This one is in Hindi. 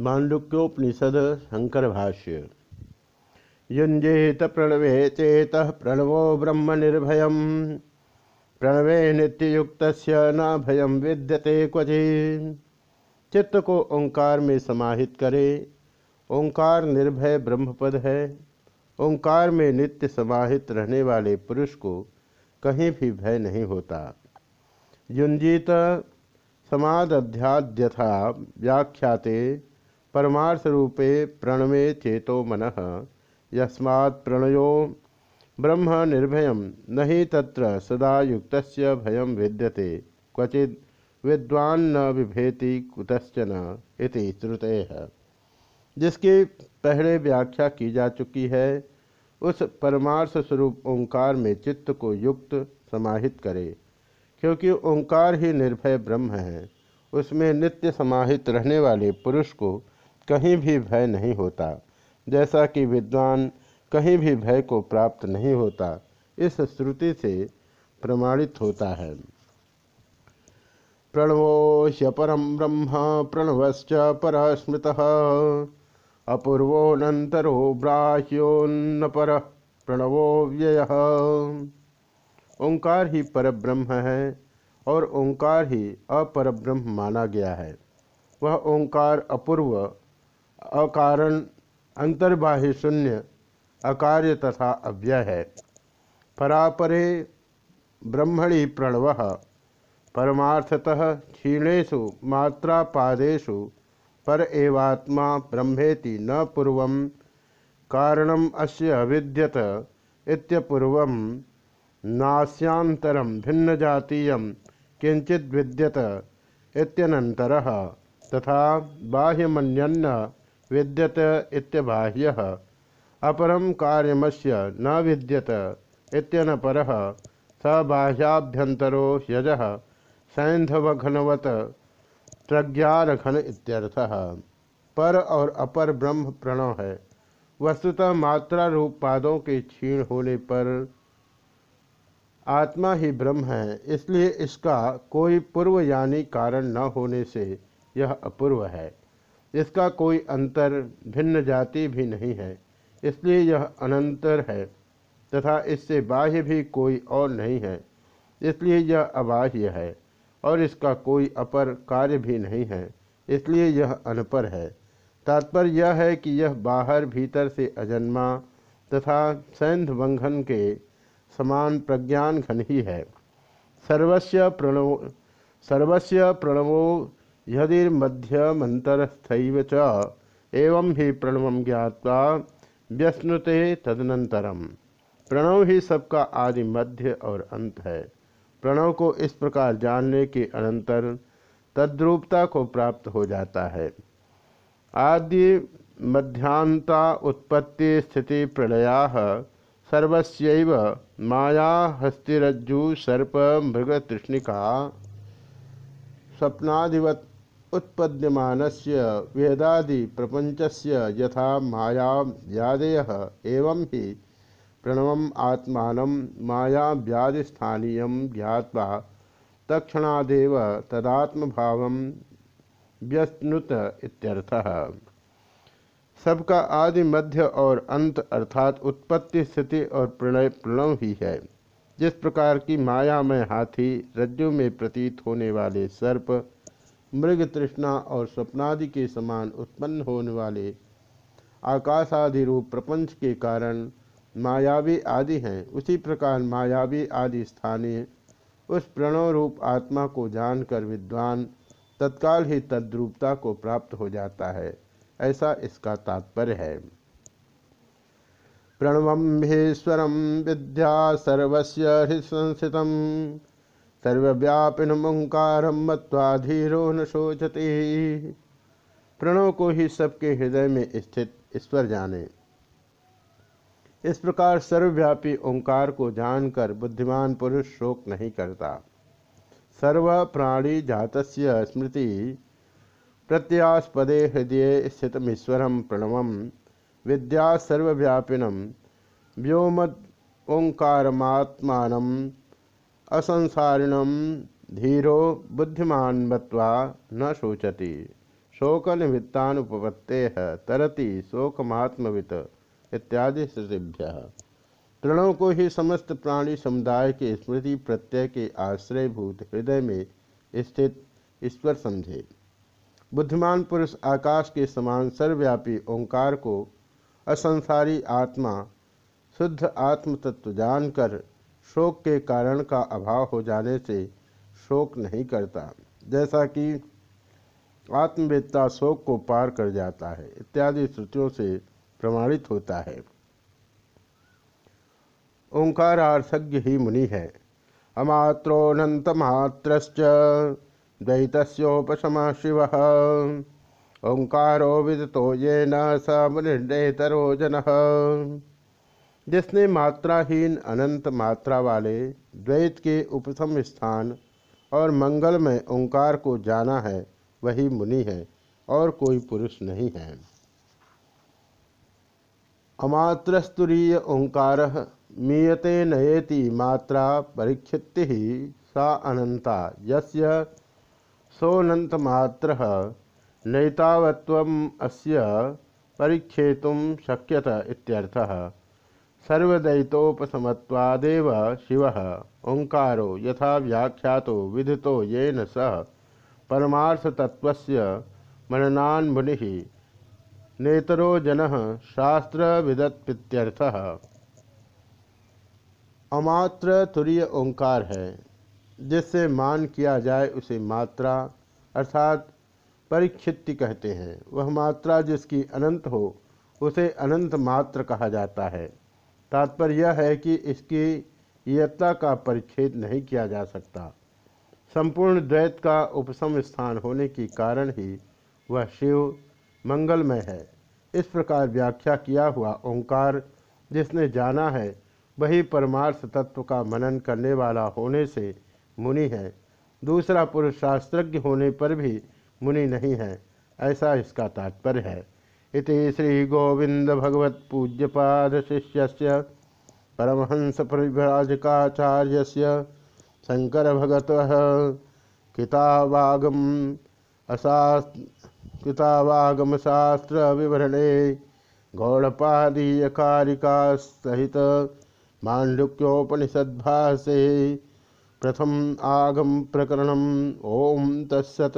मांडुक्योपनिषद शंकर भाष्य युंजेत प्रणवे चेत प्रणवो ब्रह्म निर्भय प्रणवे नित्ययुक्त न भयम विद्यते क्वचि। चित्त को ओंकार में समाहित करे। ओंकार निर्भय ब्रह्मपद है। ओंकार में नित्य समाहित रहने वाले पुरुष को कहीं भी भय नहीं होता। युंजित समाध्याद्यथा व्याख्याते परमार्थ रूपे प्रणवे चेतो मन यस्मा प्रणयो ब्रह्म निर्भय, न ही तत्र सदा युक्त भयम विद्यते क्वचि विद्वान न विभेति कुतश्चन इति श्रुते। है जिसकी पहले व्याख्या की जा चुकी है, उस परमार्थ स्वरूप ओंकार में चित्त को युक्त समाहित करे, क्योंकि ओंकार ही निर्भय ब्रह्म है। उसमें नित्य समाहित रहने वाले पुरुष को कहीं भी भय नहीं होता। जैसा कि विद्वान कहीं भी भय को प्राप्त नहीं होता, इस श्रुति से प्रमाणित होता है। प्रणवोश्य परम ब्रह्म, प्रणवश्च पर स्मृत अपूर्वोनंतरो ब्राह्योन्न पर प्रणवो व्यय। ओंकार ही पर ब्रह्म है और ओंकार ही अपरब्रह्म माना गया है। वह ओंकार अपूर्व अकारण, अंतर्बाह्य शून्य, अकार्य तथा अव्यय है। परापरे ब्रह्मणि प्रणव, परमार्थतः क्षीणेशु मात्रापादेशु पर एवात्मा ब्रह्मेति न पूर्व कारणम अस्य विद्यत इत्यपूर्व भिन्न जातीय किंचित विद्यत तथा बाह्यमन्यन्न विद्यत इत्यबाह्य। अपरम कार्यमस्य न विद्यत इत्यन पर स बाह्याभ्यंतरो यज सैंधवघनवत प्रज्ञानघन इत्यर्थः। पर और अपर ब्रह्म प्रणव है। वस्तुतः मात्रा रूप पादों के क्षीण होने पर आत्मा ही ब्रह्म है। इसलिए इसका कोई पूर्व यानी कारण न होने से यह अपूर्व है। इसका कोई अंतर भिन्न जाति भी नहीं है, इसलिए यह अनंतर है, तथा इससे बाह्य भी कोई और नहीं है, इसलिए यह अबाह्य है, और इसका कोई अपर कार्य भी नहीं है, इसलिए यह अनपर है। तात्पर्य यह है कि यह बाहर भीतर से अजन्मा तथा सैंध बंधन के समान प्रज्ञान घन ही है। सर्वस्व प्रणव सर्वस्व प्रणवो यदिर्मध्यमंतरस्थ च। एवं ही प्रणव ज्ञावा व्यश्नुते तदनंतरम प्रणव ही सबका आदि मध्य और अंत है। प्रणव को इस प्रकार जानने के अनंतर तद्रूपता को प्राप्त हो जाता है। आदि मध्यांता उत्पत्ति स्थिति प्रलया सर्वस्व माया हस्तिरज्जु सर्प मृग तृष्णिका। स्वप्नादिवत उत्पद्यमानस्य वेदादि प्रपंचस्य यथा माया व्यादय एवं ही प्रणव आत्मा माया व्याधिस्थानीय ज्ञावा तक्षणादेव तदात्म भाव व्यस्नुत इत्यर्थः। सबका आदि मध्य और अंत अर्थात उत्पत्ति, स्थिति और प्रणय प्रणव ही है। जिस प्रकार की माया में हाथी रज्जु में प्रतीत होने वाले सर्प मृग तृष्णा और स्वप्नादि के समान उत्पन्न होने वाले आकाशादि रूप प्रपंच के कारण मायावी आदि हैं। उसी प्रकार मायावी आदि स्थानीय उस प्रणव रूप आत्मा को जानकर विद्वान तत्काल ही तद्रूपता को प्राप्त हो जाता है। ऐसा इसका तात्पर्य है। प्रणवम्भीश्वर विद्या सर्वस्य हृसंस्थित सर्वव्यापिनमंकार मत्वाधीरो न शोचते। प्रणव को ही सबके हृदय में स्थित ईश्वर जाने। इस प्रकार सर्वव्यापी ओंकार को जानकर बुद्धिमान पुरुष शोक नहीं करता। सर्व प्राणी जात स्मृति प्रत्यास्पदे हृदय स्थितमीश्वर प्रणव विद्या सर्वव्यापिनम। व्योम ओंकारमात्मान असंसारिणम धीरो बुद्धिमान मत्वा न शोचति। शोक निमित्तानुपत्ते तरति शोकमात्मवित इत्यादि श्रुतिभ्य। तृणों को ही समस्त प्राणी समुदाय के स्मृति प्रत्यय के आश्रयभूत हृदय में स्थित ईश्वर समझे। बुद्धिमान पुरुष आकाश के समान सर्वव्यापी ओंकार को असंसारी आत्मा, शुद्ध आत्म तत्व जानकर शोक के कारण का अभाव हो जाने से शोक नहीं करता, जैसा कि आत्मवेत्ता शोक को पार कर जाता है, इत्यादि श्रुतियों से प्रमाणित होता है। ओंकारार्थज्ञ ही मुनि है। अमात्रोऽनंत मात्रश्च द्वैतस्योपशम शिव। ओंकारो विदतो ये न स मुनिर्णेतरो जन। जिसने मात्राहीन अनंत मात्रा वाले द्वैत के उपशम स्थान और मंगल में ओंकार को जाना है, वही मुनि है और कोई पुरुष नहीं है। अमात्रस्तुरीय ओंकार मीयते नयेति मात्रा परीक्षिति सा अनंता। यस्य सोनंतमात्र नैतावत्वम् अस्य परीक्षेतुं शक्यत इत्यर्थः। सर्वदैतोपसमत्वादेव शिव। ओंकारो यथा व्याख्यातो विदितो येन सह। परमार्थतत्त्वस्य मननान् मुनिः। नेतरो जन शास्त्र विदत्थ अमात्र तुरीय ओंकार है। जिससे मान किया जाए उसे मात्रा, अर्थात परिक्षिति कहते हैं। वह मात्रा जिसकी अनंत हो, उसे अनंत मात्र कहा जाता है। तात्पर्य यह है कि इसकी यत्ता का परिच्छेद नहीं किया जा सकता। संपूर्ण द्वैत का उपसम स्थान होने के कारण ही वह शिव मंगलमय है। इस प्रकार व्याख्या किया हुआ ओंकार जिसने जाना है, वही परमार्थ तत्व का मनन करने वाला होने से मुनि है। दूसरा पुरुष शास्त्रज्ञ होने पर भी मुनि नहीं है, ऐसा इसका तात्पर्य है। इति श्री गोविंद भगवत पूज्यपाद शिष्य परमहंस परिभ्राजकाचार्य शंकर भगत कितावागम असा कृतावागमशास्त्र विवरणे गौड़पादीयकारिका सहित मांडुक्योपनिषद्भाषे प्रथम आगम प्रकरण ओम तत्सत।